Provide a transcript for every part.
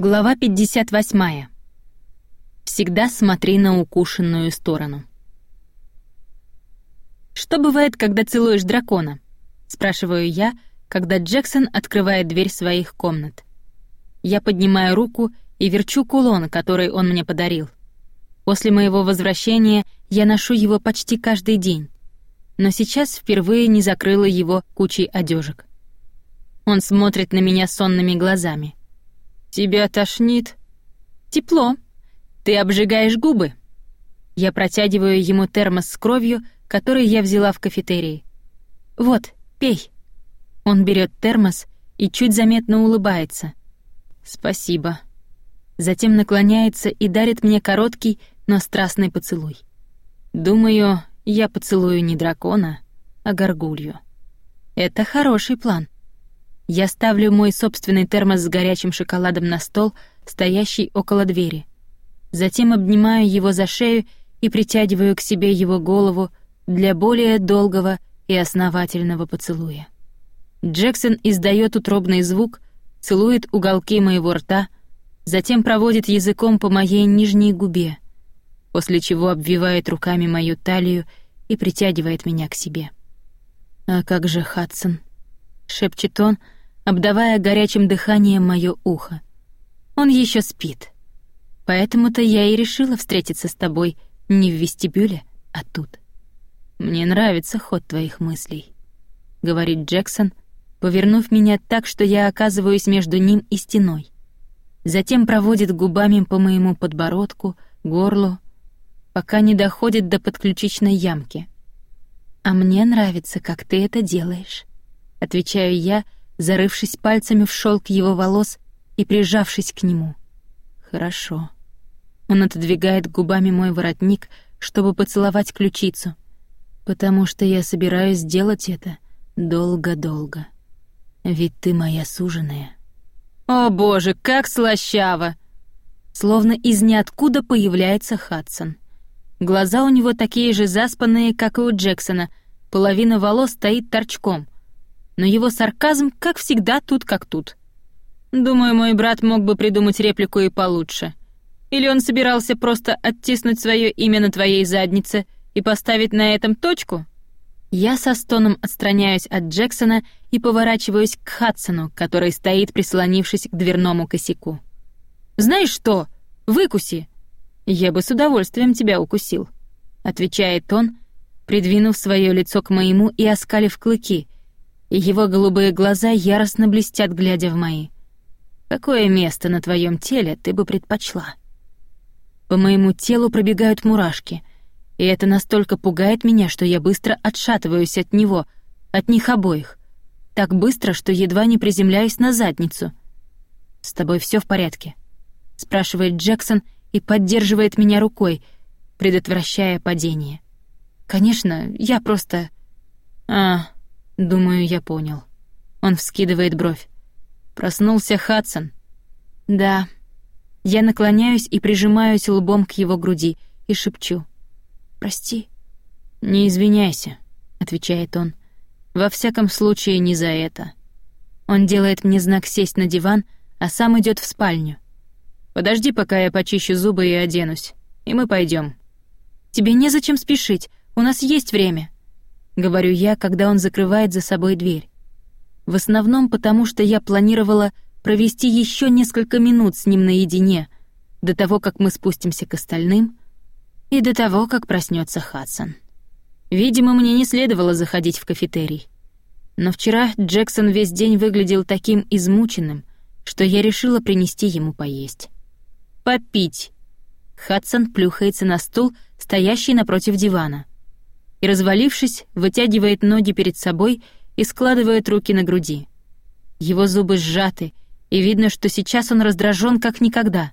Глава 58. Всегда смотри на укушенную сторону. «Что бывает, когда целуешь дракона?» — спрашиваю я, когда Джексон открывает дверь своих комнат. Я поднимаю руку и верчу кулон, который он мне подарил. После моего возвращения я ношу его почти каждый день, но сейчас впервые не закрыла его кучей одежек. Он смотрит на меня сонными глазами. «Тебя тошнит?» «Тепло. Ты обжигаешь губы». Я протягиваю ему термос с кровью, который я взяла в кафетерии. «Вот, пей». Он берет термос и чуть заметно улыбается. «Спасибо». Затем наклоняется и дарит мне короткий, но страстный поцелуй. Думаю, я поцелую не дракона, а горгулью. Это хороший план. Я ставлю мой собственный термос с горячим шоколадом на стол, стоящий около двери. Затем обнимаю его за шею и притягиваю к себе его голову для более долгого и основательного поцелуя. Джексон издает утробный звук, целует уголки моего рта, затем проводит языком по моей нижней губе, после чего обвивает руками мою талию и притягивает меня к себе. «А как же Хадсон?» — шепчет он, — обдавая горячим дыханием моё ухо. Он ещё спит. Поэтому-то я и решила встретиться с тобой не в вестибюле, а тут. Мне нравится ход твоих мыслей, говорит Джексон, повернув меня так, что я оказываюсь между ним и стеной. Затем проводит губами по моему подбородку, горлу, пока не доходит до подключичной ямки. А мне нравится, как ты это делаешь, отвечаю я, зарывшись пальцами в шелк его волос и прижавшись к нему. Хорошо. Он отодвигает губами мой воротник, чтобы поцеловать ключицу, потому что я собираюсь сделать это долго-долго. Ведь ты моя суженая. О боже, как слащаво! Словно из ниоткуда появляется Хадсон. Глаза у него такие же заспанные, как и у Джексона, половина волос стоит торчком — но его сарказм, как всегда, тут как тут. Думаю, мой брат мог бы придумать реплику и получше. Или он собирался просто оттиснуть свое имя на твоей заднице и поставить на этом точку? Я со стоном отстраняюсь от Джексона и поворачиваюсь к Хадсону, который стоит, прислонившись к дверному косяку. «Знаешь что? Выкуси!» «Я бы с удовольствием тебя укусил», — отвечает он, придвинув свое лицо к моему и оскалив клыки — и его голубые глаза яростно блестят, глядя в мои. Какое место на твоем теле ты бы предпочла? По моему телу пробегают мурашки, и это настолько пугает меня, что я быстро отшатываюсь от него, от них обоих. Так быстро, что едва не приземляюсь на задницу. «С тобой все в порядке?» — спрашивает Джексон и поддерживает меня рукой, предотвращая падение. «Конечно, я просто...» «А, Думаю, я понял. Он вскидывает бровь. Проснулся Хадсон. Да. Я наклоняюсь и прижимаюсь лбом к его груди и шепчу. «Прости». «Не извиняйся», — отвечает он. «Во всяком случае, не за это». Он делает мне знак сесть на диван, а сам идет в спальню. «Подожди, пока я почищу зубы и оденусь, и мы пойдем. «Тебе незачем спешить, у нас есть время», говорю я, когда он закрывает за собой дверь. В основном потому, что я планировала провести еще несколько минут с ним наедине, до того, как мы спустимся к остальным, и до того, как проснется Хадсон. Видимо, мне не следовало заходить в кафетерий. Но вчера Джексон весь день выглядел таким измученным, что я решила принести ему поесть. «Попить!» Хадсон плюхается на стул, стоящий напротив дивана и, развалившись, вытягивает ноги перед собой и складывает руки на груди. Его зубы сжаты, и видно, что сейчас он раздражен как никогда.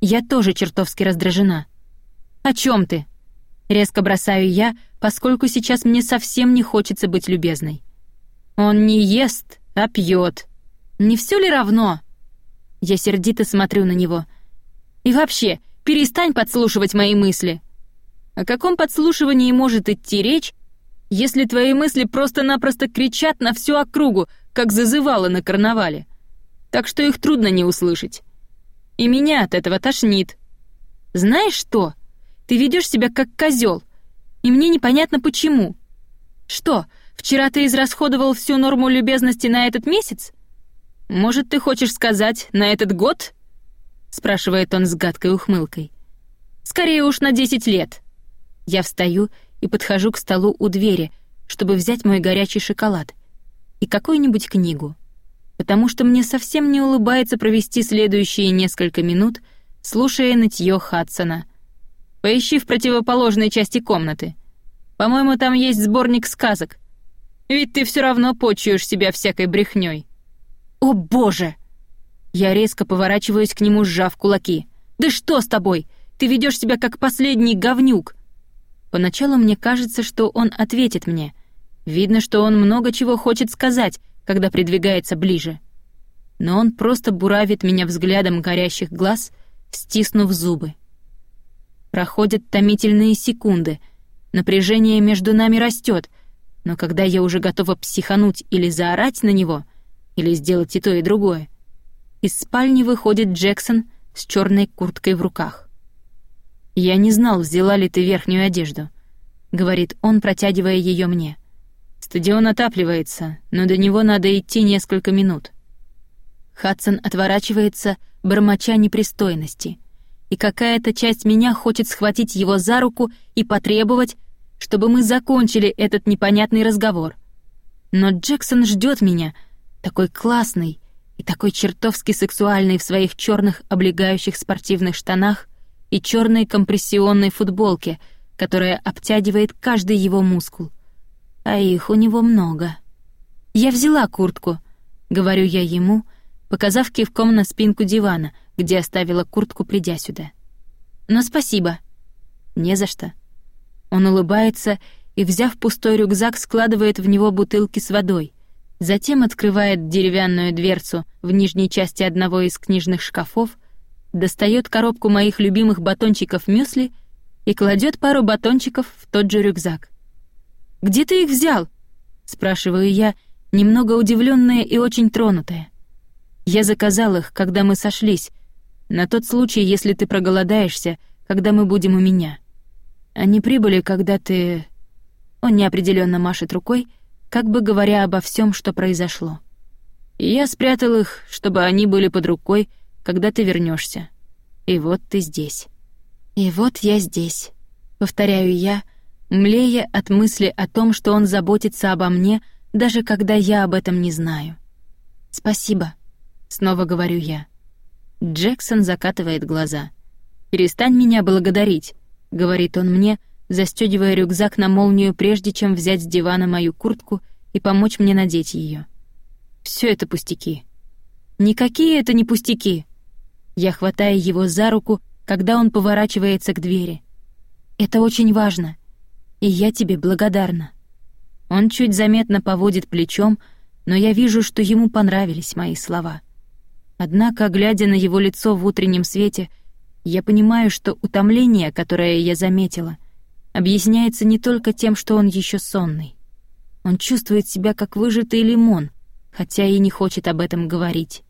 Я тоже чертовски раздражена. «О чем ты?» Резко бросаю я, поскольку сейчас мне совсем не хочется быть любезной. «Он не ест, а пьет. Не все ли равно?» Я сердито смотрю на него. «И вообще, перестань подслушивать мои мысли!» О каком подслушивании может идти речь, если твои мысли просто-напросто кричат на всю округу, как зазывало на карнавале? Так что их трудно не услышать. И меня от этого тошнит. Знаешь что? Ты ведешь себя как козел, и мне непонятно почему. Что, вчера ты израсходовал всю норму любезности на этот месяц? Может, ты хочешь сказать, на этот год? спрашивает он с гадкой ухмылкой. Скорее уж на десять лет. Я встаю и подхожу к столу у двери, чтобы взять мой горячий шоколад и какую-нибудь книгу, потому что мне совсем не улыбается провести следующие несколько минут, слушая нытье Хадсона. Поищи в противоположной части комнаты. По-моему, там есть сборник сказок. Ведь ты все равно почуешь себя всякой брехней. О, боже! Я резко поворачиваюсь к нему, сжав кулаки. Да что с тобой? Ты ведешь себя как последний говнюк. Поначалу мне кажется, что он ответит мне. Видно, что он много чего хочет сказать, когда придвигается ближе. Но он просто буравит меня взглядом горящих глаз, стиснув зубы. Проходят томительные секунды. Напряжение между нами растет, но когда я уже готова психануть или заорать на него, или сделать и то, и другое, из спальни выходит Джексон с черной курткой в руках. «Я не знал, взяла ли ты верхнюю одежду», — говорит он, протягивая ее мне. «Стадион отапливается, но до него надо идти несколько минут». Хадсон отворачивается, бормоча непристойности, и какая-то часть меня хочет схватить его за руку и потребовать, чтобы мы закончили этот непонятный разговор. Но Джексон ждет меня, такой классный и такой чертовски сексуальный в своих черных облегающих спортивных штанах и черной компрессионной футболке, которая обтягивает каждый его мускул. А их у него много. «Я взяла куртку», — говорю я ему, показав кивком на спинку дивана, где оставила куртку, придя сюда. «Но спасибо». «Не за что». Он улыбается и, взяв пустой рюкзак, складывает в него бутылки с водой. Затем открывает деревянную дверцу в нижней части одного из книжных шкафов достает коробку моих любимых батончиков мюсли и кладет пару батончиков в тот же рюкзак. «Где ты их взял?» — спрашиваю я, немного удивленная и очень тронутая. «Я заказал их, когда мы сошлись, на тот случай, если ты проголодаешься, когда мы будем у меня. Они прибыли, когда ты...» Он неопределенно машет рукой, как бы говоря обо всем, что произошло. И я спрятал их, чтобы они были под рукой, когда ты вернешься. И вот ты здесь. И вот я здесь. Повторяю я, млея от мысли о том, что он заботится обо мне, даже когда я об этом не знаю. Спасибо, снова говорю я. Джексон закатывает глаза. Перестань меня благодарить, говорит он мне, застегивая рюкзак на молнию, прежде чем взять с дивана мою куртку и помочь мне надеть ее. Все это пустяки. Никакие это не пустяки. Я хватаю его за руку, когда он поворачивается к двери. Это очень важно, и я тебе благодарна. Он чуть заметно поводит плечом, но я вижу, что ему понравились мои слова. Однако, глядя на его лицо в утреннем свете, я понимаю, что утомление, которое я заметила, объясняется не только тем, что он еще сонный. Он чувствует себя как выжатый лимон, хотя и не хочет об этом говорить.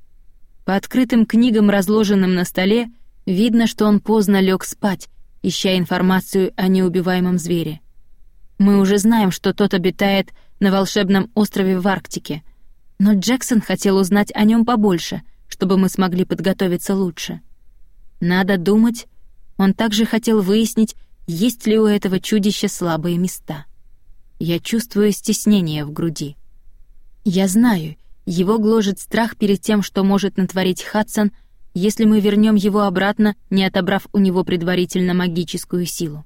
По открытым книгам, разложенным на столе, видно, что он поздно лег спать, ища информацию о неубиваемом звере. Мы уже знаем, что тот обитает на волшебном острове в Арктике, но Джексон хотел узнать о нем побольше, чтобы мы смогли подготовиться лучше. Надо думать, он также хотел выяснить, есть ли у этого чудища слабые места. Я чувствую стеснение в груди. Я знаю, его гложет страх перед тем, что может натворить Хадсон, если мы вернем его обратно, не отобрав у него предварительно магическую силу.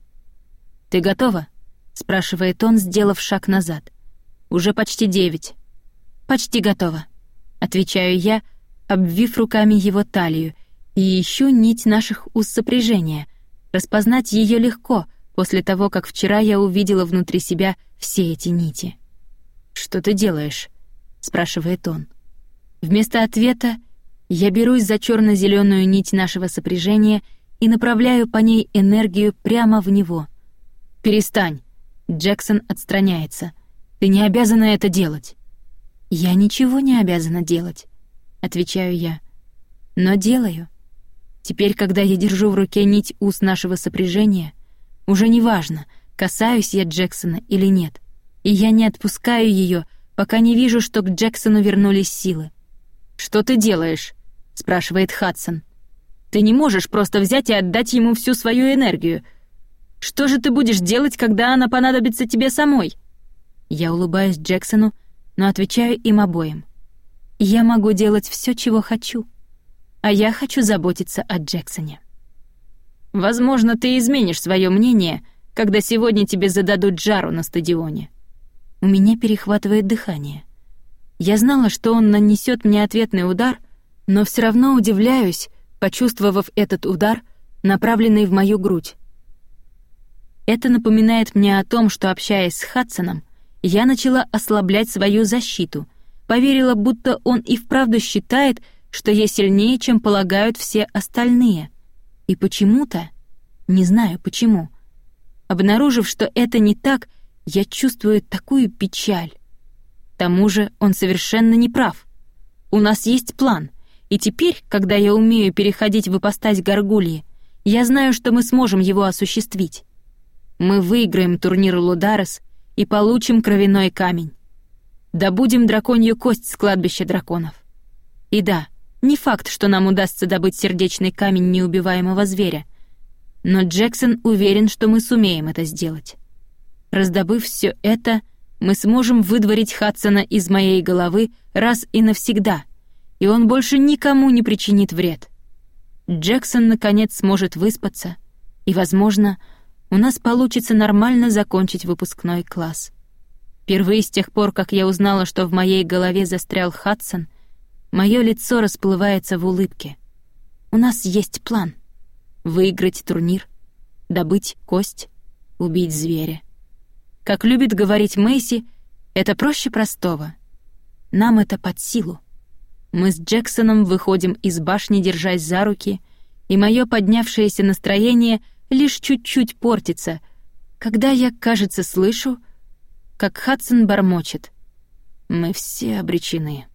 «Ты готова?» — спрашивает он, сделав шаг назад. «Уже почти девять». «Почти готова», — отвечаю я, обвив руками его талию, и ищу нить наших уз сопряжения. Распознать ее легко после того, как вчера я увидела внутри себя все эти нити. «Что ты делаешь?» Спрашивает он. Вместо ответа я берусь за черно зеленую нить нашего сопряжения и направляю по ней энергию прямо в него. «Перестань!» Джексон отстраняется. «Ты не обязана это делать!» «Я ничего не обязана делать», — отвечаю я. «Но делаю. Теперь, когда я держу в руке нить уз нашего сопряжения, уже не важно, касаюсь я Джексона или нет, и я не отпускаю ее, пока не вижу, что к Джексону вернулись силы. «Что ты делаешь?» — спрашивает Хадсон. «Ты не можешь просто взять и отдать ему всю свою энергию. Что же ты будешь делать, когда она понадобится тебе самой?» Я улыбаюсь Джексону, но отвечаю им обоим. «Я могу делать все, чего хочу, а я хочу заботиться о Джексоне». «Возможно, ты изменишь свое мнение, когда сегодня тебе зададут жару на стадионе». У меня перехватывает дыхание. Я знала, что он нанесет мне ответный удар, но все равно удивляюсь, почувствовав этот удар, направленный в мою грудь. Это напоминает мне о том, что, общаясь с Хадсоном, я начала ослаблять свою защиту, поверила, будто он и вправду считает, что я сильнее, чем полагают все остальные. И почему-то, не знаю почему, обнаружив, что это не так, я чувствую такую печаль. К тому же он совершенно не прав. У нас есть план, и теперь, когда я умею переходить в ипостась горгульи, я знаю, что мы сможем его осуществить. Мы выиграем турнир Лударес и получим кровяной камень. Добудем драконью кость с кладбища драконов. И да, не факт, что нам удастся добыть сердечный камень неубиваемого зверя, но Джексон уверен, что мы сумеем это сделать. Раздобыв все это, мы сможем выдворить Хадсона из моей головы раз и навсегда, и он больше никому не причинит вред. Джексон, наконец, сможет выспаться, и, возможно, у нас получится нормально закончить выпускной класс. Впервые с тех пор, как я узнала, что в моей голове застрял Хадсон, мое лицо расплывается в улыбке. У нас есть план. Выиграть турнир, добыть кость, убить зверя. Как любит говорить Мэйси, это проще простого. Нам это под силу. Мы с Джексоном выходим из башни, держась за руки, и мое поднявшееся настроение — лишь чуть-чуть портится, когда я, кажется, слышу, как Хадсон бормочет. «Мы все обречены».